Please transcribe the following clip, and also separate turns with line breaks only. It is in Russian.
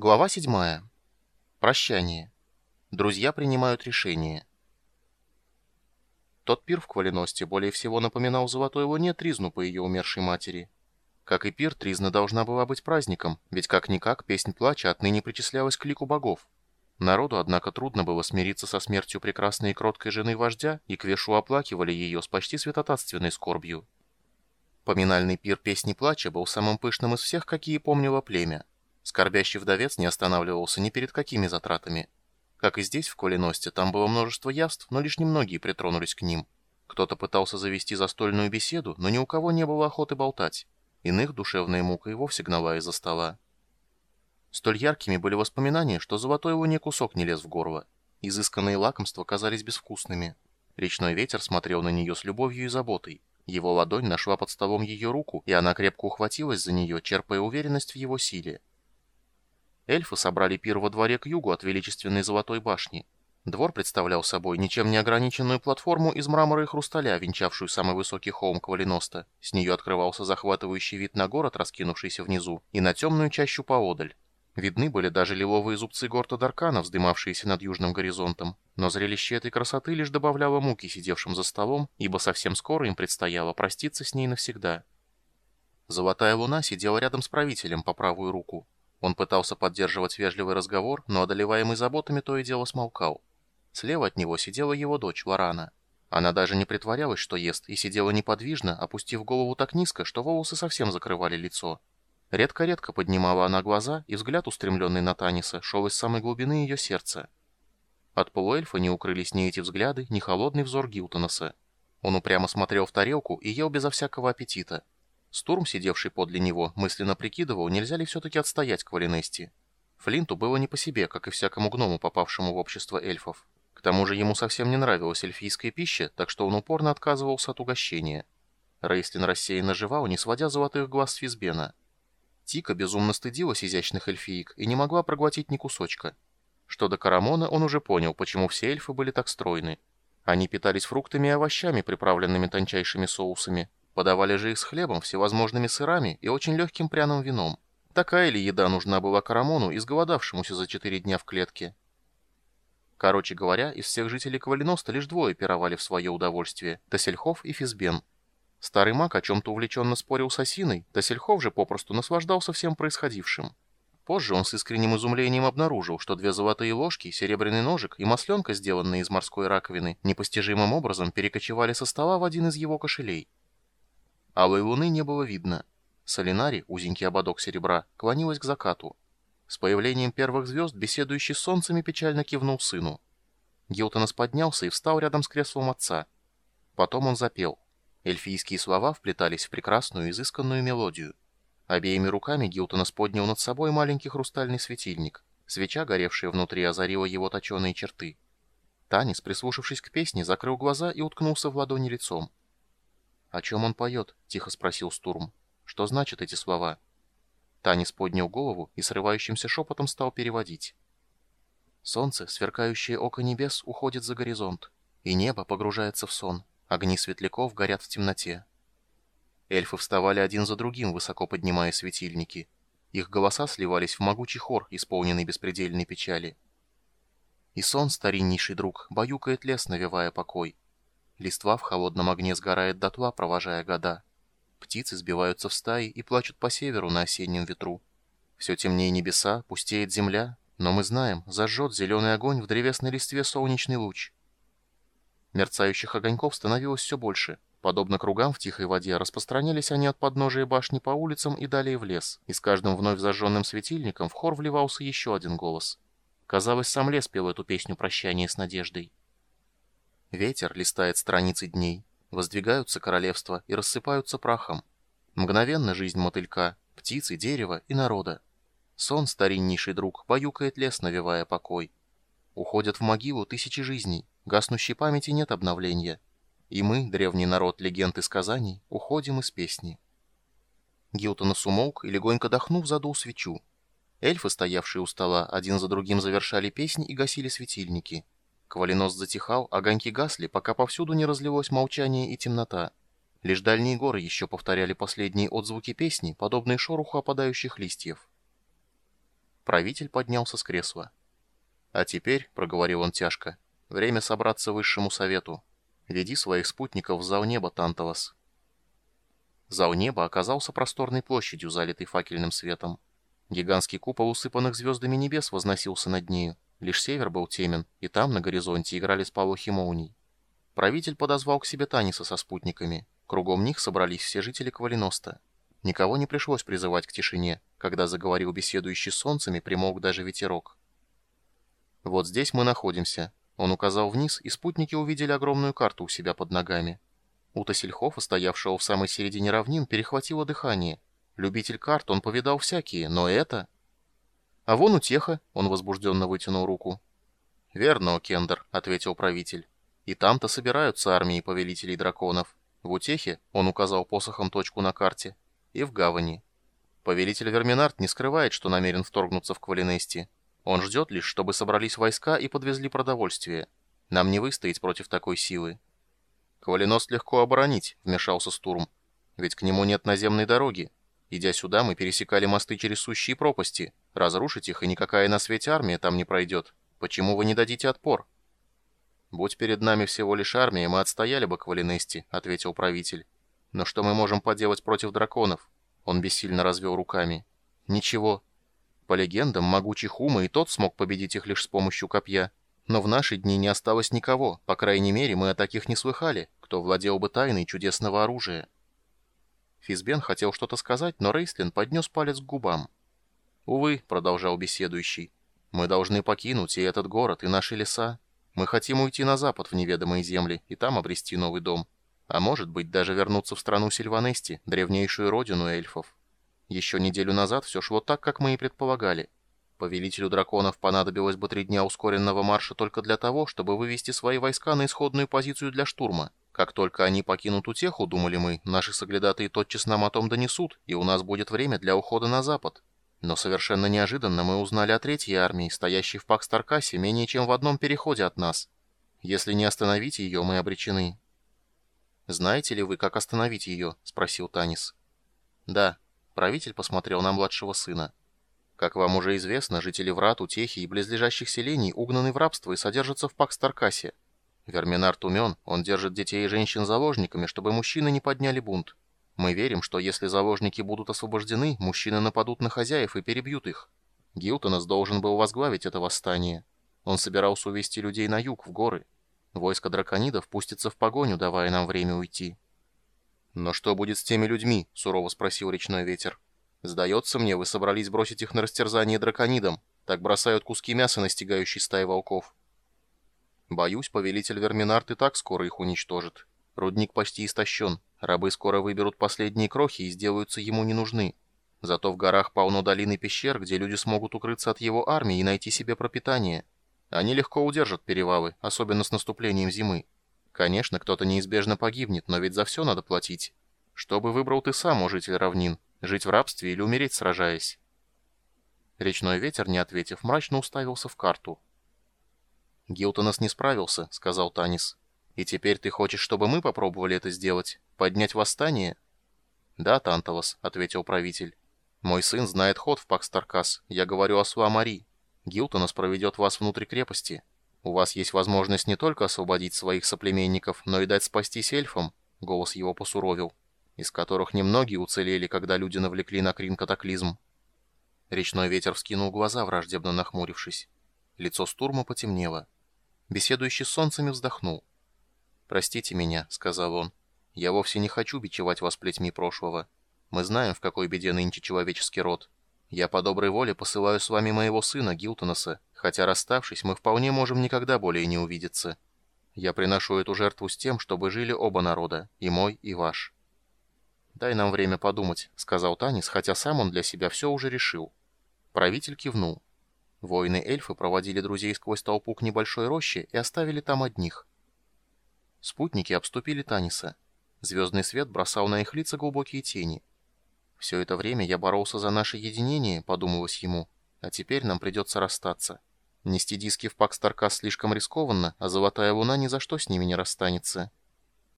Глава 7. Прощание. Друзья принимают решение. Тот пир в Квалиности более всего напоминал Золотой Луне Тризну по ее умершей матери. Как и пир, Тризна должна была быть праздником, ведь как-никак песнь плача отныне причислялась к лику богов. Народу, однако, трудно было смириться со смертью прекрасной и кроткой жены вождя, и Квешу оплакивали ее с почти святотатственной скорбью. Поминальный пир песни плача был самым пышным из всех, какие помнило племя. Скорбящий вдовец не останавливался ни перед какими затратами. Как и здесь, в Квалиносте, там было множество явств, но лишь немногие притронулись к ним. Кто-то пытался завести застольную беседу, но ни у кого не было охоты болтать. Иных душевная мука и вовсе гнала из-за стола. Столь яркими были воспоминания, что золотой луне кусок не лез в горло. Изысканные лакомства казались безвкусными. Речной ветер смотрел на нее с любовью и заботой. Его ладонь нашла под столом ее руку, и она крепко ухватилась за нее, черпая уверенность в его силе. Эльфы собрали пир во дворе к югу от величественной золотой башни. Двор представлял собой ничем не ограниченную платформу из мрамора и хрусталя, венчавшую самый высокий холм Квалиноста. С нее открывался захватывающий вид на город, раскинувшийся внизу, и на темную чащу поодаль. Видны были даже лиловые зубцы горта Даркана, вздымавшиеся над южным горизонтом. Но зрелище этой красоты лишь добавляло муки сидевшим за столом, ибо совсем скоро им предстояло проститься с ней навсегда. Золотая луна сидела рядом с правителем по правую руку. Он пытался поддерживать вежливый разговор, но одолеваемый заботами то и дело смолкал. Слева от него сидела его дочь, Лорана. Она даже не притворялась, что ест, и сидела неподвижно, опустив голову так низко, что волосы совсем закрывали лицо. Редко-редко поднимала она глаза, и взгляд, устремленный на Таниса, шел из самой глубины ее сердца. От полуэльфа не укрылись ни эти взгляды, ни холодный взор Гилтонаса. Он упрямо смотрел в тарелку и ел безо всякого аппетита. Стурм, сидевший подле него, мысленно прикидывал, нельзя ли все-таки отстоять Квалинести. Флинту было не по себе, как и всякому гному, попавшему в общество эльфов. К тому же ему совсем не нравилась эльфийская пища, так что он упорно отказывался от угощения. Рейслин рассеянно жевал, не сводя золотых глаз с Физбена. Тика безумно стыдилась изящных эльфиек и не могла проглотить ни кусочка. Что до Карамона, он уже понял, почему все эльфы были так стройны. Они питались фруктами и овощами, приправленными тончайшими соусами, Подавали же их с хлебом, всевозможными сырами и очень легким пряным вином. Такая ли еда нужна была Карамону, изголодавшемуся за четыре дня в клетке? Короче говоря, из всех жителей Квалиноста лишь двое пировали в свое удовольствие – Тасельхов и Физбен. Старый маг о чем-то увлеченно спорил с Осиной, Тасельхов же попросту наслаждался всем происходившим. Позже он с искренним изумлением обнаружил, что две золотые ложки, серебряный ножик и масленка, сделанные из морской раковины, непостижимым образом перекочевали со стола в один из его кошелей. Алой луны не было видно. Солинари, узенький ободок серебра, клонилась к закату. С появлением первых звезд беседующий с солнцами печально кивнул сыну. Гилтонос поднялся и встал рядом с креслом отца. Потом он запел. Эльфийские слова вплетались в прекрасную, изысканную мелодию. Обеими руками Гилтонос поднял над собой маленький хрустальный светильник. Свеча, горевшая внутри, озарила его точеные черты. Танис, прислушавшись к песне, закрыл глаза и уткнулся в ладони лицом. «О чем он поет?» — тихо спросил Стурм. «Что значат эти слова?» Танис поднял голову и срывающимся шепотом стал переводить. Солнце, сверкающее око небес, уходит за горизонт, и небо погружается в сон, огни светляков горят в темноте. Эльфы вставали один за другим, высоко поднимая светильники. Их голоса сливались в могучий хор, исполненный беспредельной печали. И сон, стариннейший друг, баюкает лес, навевая покой. Листва в холодном огне сгорает дотла, провожая года. Птицы сбиваются в стаи и плачут по северу на осеннем ветру. Все темнее небеса, пустеет земля, но мы знаем, зажжет зеленый огонь в древесной листве солнечный луч. Мерцающих огоньков становилось все больше. Подобно кругам в тихой воде, распространялись они от подножия башни по улицам и далее в лес, и с каждым вновь зажженным светильником в хор вливался еще один голос. Казалось, сам лес пел эту песню прощания с надеждой. Ветер листает страницы дней, воздвигаются королевства и рассыпаются прахом. Мгновенно жизнь мотылька, птицы, дерева и народа. Сон, стариннейший друг, баюкает лес, навевая покой. Уходят в могилу тысячи жизней, гаснущей памяти нет обновления. И мы, древний народ легенд и сказаний, уходим из песни. Гилтонос умолк и, легонько дохнув, задул свечу. Эльфы, стоявшие у стола, один за другим завершали песни и гасили светильники — Квалинос затихал, огоньки гасли, пока повсюду не разлилось молчание и темнота. Лишь дальние горы еще повторяли последние отзвуки песни, подобные шороху опадающих листьев. Правитель поднялся с кресла. «А теперь», — проговорил он тяжко, — «время собраться высшему совету. Веди своих спутников в зал неба, Танталос». Зал неба оказался просторной площадью, залитой факельным светом. Гигантский купол усыпанных звездами небес возносился над нею. Лишь север был темен, и там, на горизонте, играли сполохи молний. Правитель подозвал к себе Таниса со спутниками. Кругом них собрались все жители Квалиноста. Никого не пришлось призывать к тишине. Когда заговорил беседующий с солнцами, примолк даже ветерок. «Вот здесь мы находимся». Он указал вниз, и спутники увидели огромную карту у себя под ногами. Ута Сельхофа, стоявшего в самой середине равнин, перехватило дыхание. Любитель карт, он повидал всякие, но это... «А вон утеха», — он возбужденно вытянул руку. «Верно, Окендер», — ответил правитель. «И там-то собираются армии повелителей драконов. В утехе, — он указал посохом точку на карте, — и в гавани. Повелитель Верминард не скрывает, что намерен вторгнуться в Квалинести. Он ждет лишь, чтобы собрались войска и подвезли продовольствие. Нам не выстоять против такой силы. Квалиност легко оборонить, вмешался Стурм. Ведь к нему нет наземной дороги. Идя сюда, мы пересекали мосты через сущие пропасти. Разрушить их, и никакая на свете армия там не пройдет. Почему вы не дадите отпор? «Будь перед нами всего лишь армия, мы отстояли бы Квалинести», — ответил правитель. «Но что мы можем поделать против драконов?» Он бессильно развел руками. «Ничего. По легендам, могучий Хума и тот смог победить их лишь с помощью копья. Но в наши дни не осталось никого, по крайней мере, мы о таких не слыхали, кто владел бы тайной чудесного оружия. Физбен хотел что-то сказать, но Рейслин поднес палец к губам. «Увы», — продолжал беседующий, — «мы должны покинуть и этот город, и наши леса. Мы хотим уйти на запад в неведомые земли и там обрести новый дом. А может быть, даже вернуться в страну Сильванести, древнейшую родину эльфов. Еще неделю назад все шло так, как мы и предполагали. Повелителю драконов понадобилось бы три дня ускоренного марша только для того, чтобы вывести свои войска на исходную позицию для штурма. Как только они покинут утеху, думали мы, наши соглядатые тотчас нам о том донесут, и у нас будет время для ухода на запад. Но совершенно неожиданно мы узнали о третьей армии, стоящей в Пакстаркасе менее чем в одном переходе от нас. Если не остановить ее, мы обречены. «Знаете ли вы, как остановить ее?» — спросил Танис. «Да». Правитель посмотрел на младшего сына. «Как вам уже известно, жители Врат, Утехи и близлежащих селений угнаны в рабство и содержатся в Пакстаркасе. Верминард умен, он держит детей и женщин заложниками, чтобы мужчины не подняли бунт. Мы верим, что если заложники будут освобождены, мужчины нападут на хозяев и перебьют их. Гилтонес должен был возглавить это восстание. Он собирался увести людей на юг, в горы. Войско драконидов пустится в погоню, давая нам время уйти. «Но что будет с теми людьми?» — сурово спросил речной ветер. «Сдается мне, вы собрались бросить их на растерзание драконидам. Так бросают куски мяса на стягающей стаи волков». «Боюсь, повелитель Верминарт и так скоро их уничтожит. Рудник почти истощен. Рабы скоро выберут последние крохи и сделаются ему не нужны. Зато в горах полно долин и пещер, где люди смогут укрыться от его армии и найти себе пропитание». Они легко удержат перевалы, особенно с наступлением зимы. Конечно, кто-то неизбежно погибнет, но ведь за все надо платить. Что бы выбрал ты сам, о житель равнин? Жить в рабстве или умереть, сражаясь?» Речной ветер, не ответив, мрачно уставился в карту. «Гилтонос не справился», — сказал Танис. «И теперь ты хочешь, чтобы мы попробовали это сделать? Поднять восстание?» «Да, Танталос», — ответил правитель. «Мой сын знает ход в Пакстаркас. Я говорю о Суамари. Гилтонос проведет вас внутрь крепости. У вас есть возможность не только освободить своих соплеменников, но и дать спастись эльфам, голос его посуровил, из которых немногие уцелели, когда люди навлекли на Крин катаклизм. Речной ветер вскинул глаза, враждебно нахмурившись. Лицо Стурма потемнело. Беседующий с солнцами вздохнул. «Простите меня», — сказал он. «Я вовсе не хочу бичевать вас плетьми прошлого. Мы знаем, в какой беде нынче человеческий род. Я по доброй воле посылаю с вами моего сына Гилтонаса, хотя расставшись, мы вполне можем никогда более не увидеться. Я приношу эту жертву с тем, чтобы жили оба народа, и мой, и ваш». «Дай нам время подумать», — сказал Танис, хотя сам он для себя все уже решил. Правитель кивнул. Воины-эльфы проводили друзей сквозь толпу к небольшой роще и оставили там одних. Спутники обступили Таниса. Звездный свет бросал на их лица глубокие тени. Все это время я боролся за наше единение, подумалось ему, а теперь нам придется расстаться. Нести диски в Пакстаркас слишком рискованно, а Золотая Луна ни за что с ними не расстанется.